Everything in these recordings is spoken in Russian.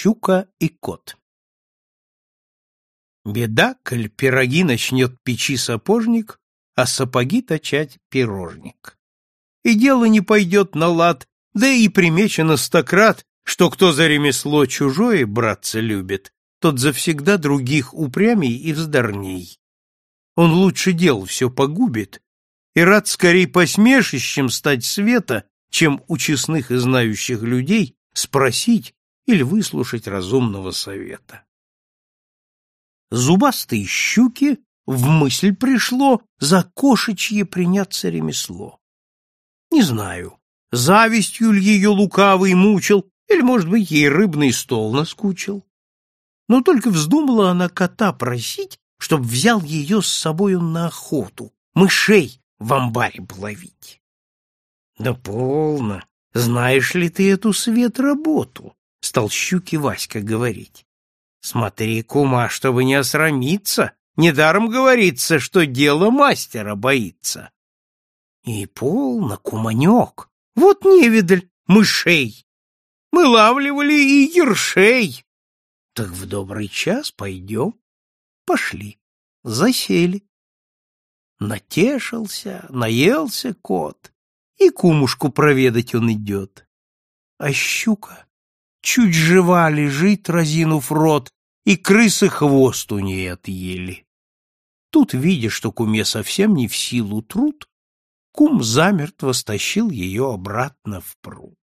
щука и кот. Беда, Бедакль пироги начнет печи сапожник, а сапоги точать пирожник. И дело не пойдет на лад, да и примечено стократ, что кто за ремесло чужое браться любит, тот завсегда других упрямей и вздорней. Он лучше дел все погубит, и рад скорей посмешищем стать света, чем у честных и знающих людей спросить, или выслушать разумного совета. Зубастые щуки в мысль пришло за кошечье приняться ремесло. Не знаю, завистью ли ее лукавый мучил, или, может быть, ей рыбный стол наскучил. Но только вздумала она кота просить, чтоб взял ее с собою на охоту, мышей в амбаре плавить. Да полно, знаешь ли ты эту свет работу? стал щуки Васька говорить. «Смотри, кума, чтобы не осрамиться, недаром говорится, что дело мастера боится». «И полно, куманек, вот невидаль, мышей! Мы лавливали и ершей!» «Так в добрый час пойдем?» «Пошли, засели». Натешился, наелся кот, и кумушку проведать он идет. А щука чуть жива лежит, разинув рот, и крысы хвост у ней отъели. Тут, видя, что куме совсем не в силу труд, кум замертво стащил ее обратно в пруд.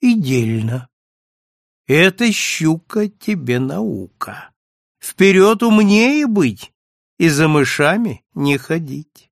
И дельно. Эта щука тебе наука. Вперед умнее быть и за мышами не ходить.